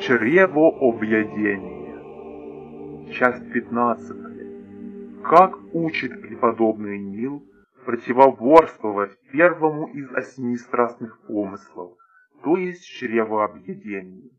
Чревообъедение. Часть 15. Как учит преподобный Нил противоборствовать первому из осьми страстных помыслов, то есть чревообъедению.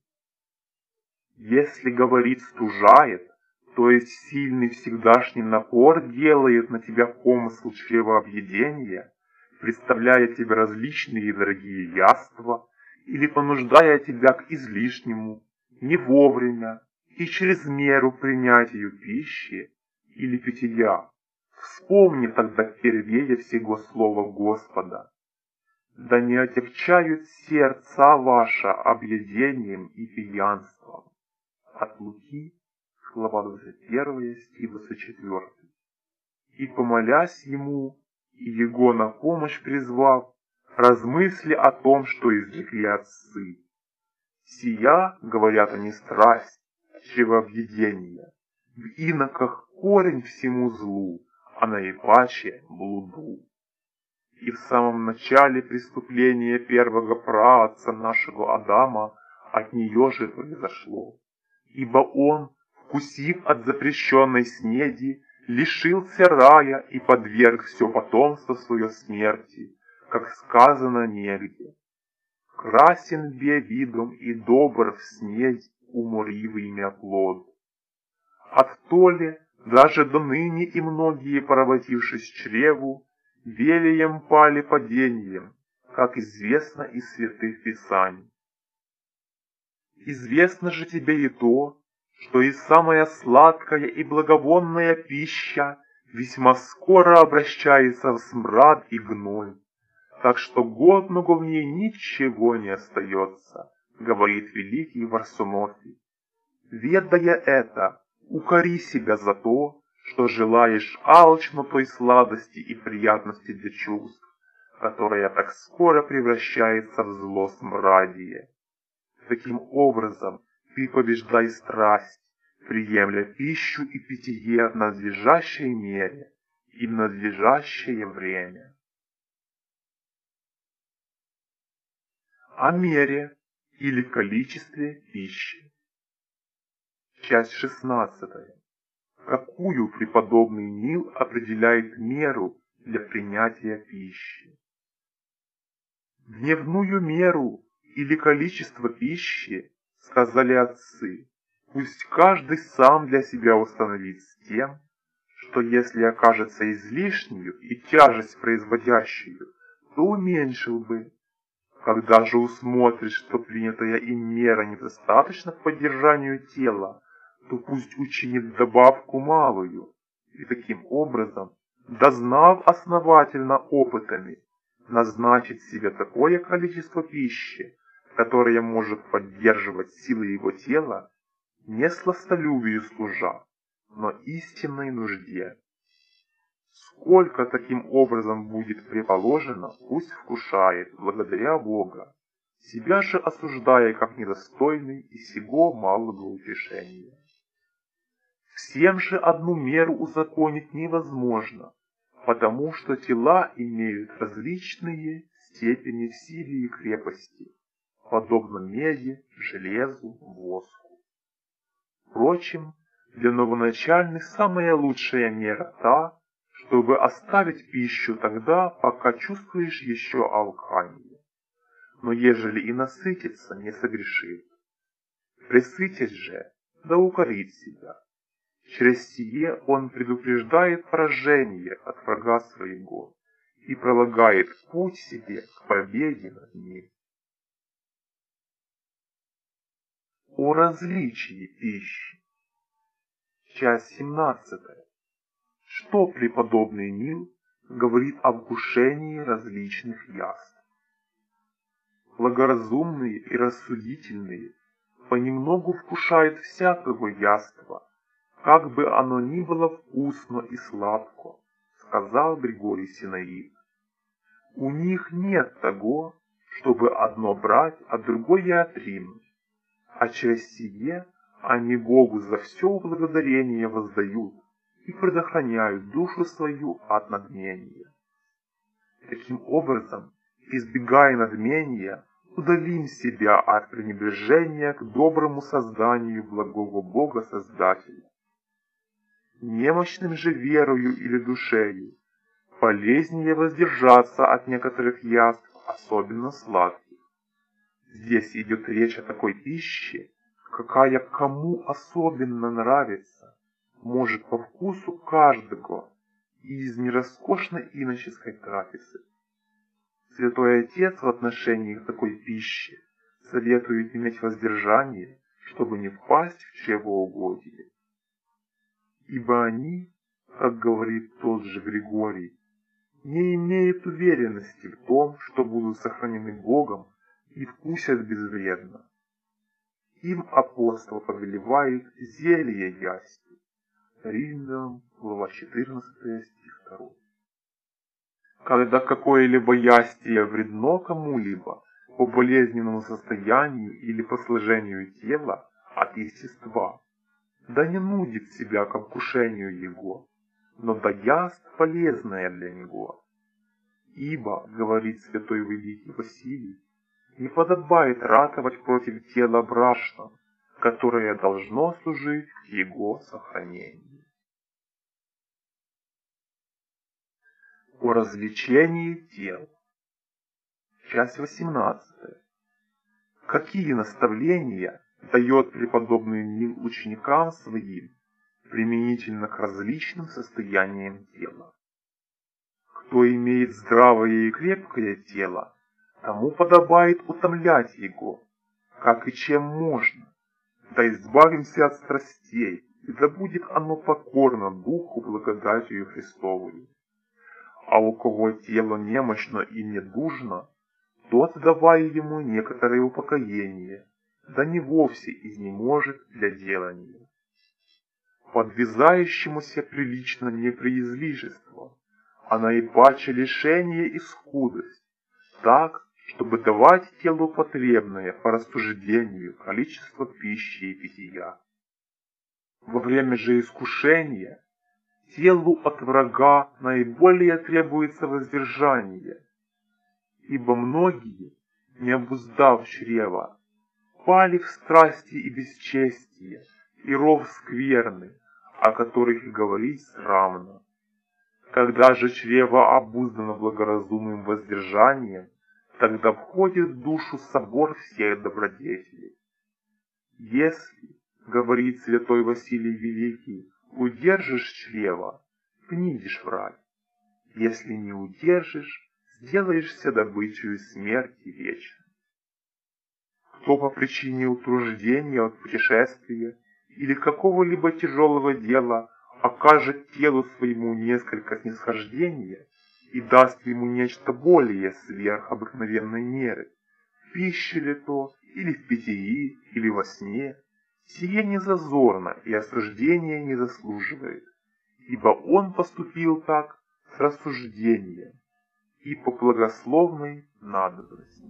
Если, говорит, стужает, то есть сильный всегдашний напор делает на тебя помысл чревообъедения, представляя тебе различные дорогие яства, или понуждая тебя к излишнему, не вовремя и через меру принятию пищи или питья. Вспомни тогда впервые всего слова Господа. Да не отягчают сердца ваши объедением и пьянством. От Луки, глава 21, стих 24. И помолясь ему, и его на помощь призвав, размысли о том, что изрекли отцы. Сия, говорят они, страсть, чревообъедение, в иноках корень всему злу, а наипаче блуду. И в самом начале преступления первого праотца нашего Адама от нее же произошло. Ибо он, вкусив от запрещенной снеди, лишился рая и подверг все потомство свое смерти, как сказано негде. Красен бе видом и добр в снедь уморивый плод. От то ли даже до ныне и многие, поработившись чреву, велием пали падением, как известно из святых писаний. Известно же тебе и то, что и самая сладкая и благовонная пища весьма скоро обращается в смрад и гной, так что годного в ней ничего не остается, говорит великий Варсунофий. Ведая это, укори себя за то, что желаешь алчно той сладости и приятности для чувств, которая так скоро превращается в зло смрадие. Таким образом, ты побеждай страсть, приемля пищу и питье в надлежащей мере и в надлежащее время. О мере или количестве пищи. Часть шестнадцатая. Какую преподобный Нил определяет меру для принятия пищи? Дневную меру или количество пищи, сказали отцы, пусть каждый сам для себя установит с тем, что если окажется излишнюю и тяжесть производящую, то уменьшил бы. Когда же усмотришь, что принятая им мера недостаточна к поддержанию тела, то пусть учинит добавку малую, и таким образом, дознав основательно опытами, назначить себе такое количество пищи, которое может поддерживать силы его тела, не сластолюбию служа, но истинной нужде. Сколько таким образом будет преположено, пусть вкушает, благодаря Бога, себя же осуждая как недостойный и сего малого утешения. Всем же одну меру узаконить невозможно, потому что тела имеют различные степени силы и крепости, подобно меди, железу, воску. Впрочем, для новоначальных самая лучшая мера та, чтобы оставить пищу тогда, пока чувствуешь еще алканье. Но ежели и насытиться, не согрешит. Присытясь же, да укорит себя. Через сие он предупреждает поражение от врага своего и пролагает путь себе к победе над ним. О различии пищи. Часть 17. Что преподобный Нил говорит о вкушении различных яств? Благоразумные и рассудительные понемногу вкушают всякого яства, как бы оно ни было вкусно и сладко, сказал Григорий Синаид. У них нет того, чтобы одно брать, а другое отринуть, а через сие они Богу за все благодарение воздают и предохраняют душу свою от надмения. Таким образом, избегая надмения, удалим себя от пренебрежения к доброму созданию благого Бога Создателя. Немощным же верою или душею полезнее воздержаться от некоторых яств, особенно сладких. Здесь идет речь о такой пище, какая кому особенно нравится, может по вкусу каждого из нероскошной иноческой трапезы. Святой Отец в отношении такой пище советует иметь воздержание, чтобы не впасть в чревоугодие. Ибо они, как говорит тот же Григорий, не имеют уверенности в том, что будут сохранены Богом и вкусят безвредно. Им апостол повелевает зелье ясти. Римлянам, глава 14, стих 2. Когда какое-либо ястие вредно кому-либо по болезненному состоянию или по сложению тела от естества, да не нудит себя к обкушению его, но да яст полезное для него. Ибо, говорит святой великий Василий, не подобает ратовать против тела брашна, которое должно служить его сохранению. О развлечении тел. Часть 18. Какие наставления дает преподобный Нил ученикам своим применительно к различным состояниям тела? Кто имеет здравое и крепкое тело, тому подобает утомлять его, как и чем можно. Да избавимся от страстей, и да будет оно покорно Духу благодатью Христовую. А у кого тело немощно и недужно, тот давая ему некоторое упокоение, да не вовсе изнеможет для делания. Подвязающемуся прилично не а наипаче лишение и скудость, так, чтобы давать телу потребное по рассуждению количество пищи и питья. Во время же искушения телу от врага наиболее требуется воздержание, ибо многие, не обуздав чрева, пали в страсти и бесчестие, и ров скверны, о которых и говорить срамно. Когда же чрево обуздано благоразумным воздержанием, тогда входит в душу собор всех добродетелей. Если, говорит святой Василий Великий, удержишь чрево, книдишь в рай. Если не удержишь, сделаешься добычей смерти вечной. Кто по причине утруждения от путешествия или какого-либо тяжелого дела окажет телу своему несколько снисхождения и даст ему нечто более сверх обыкновенной меры, в пище ли то, или в питьи, или во сне, сие не зазорно и осуждения не заслуживает, ибо он поступил так с рассуждением и по благословной надобности.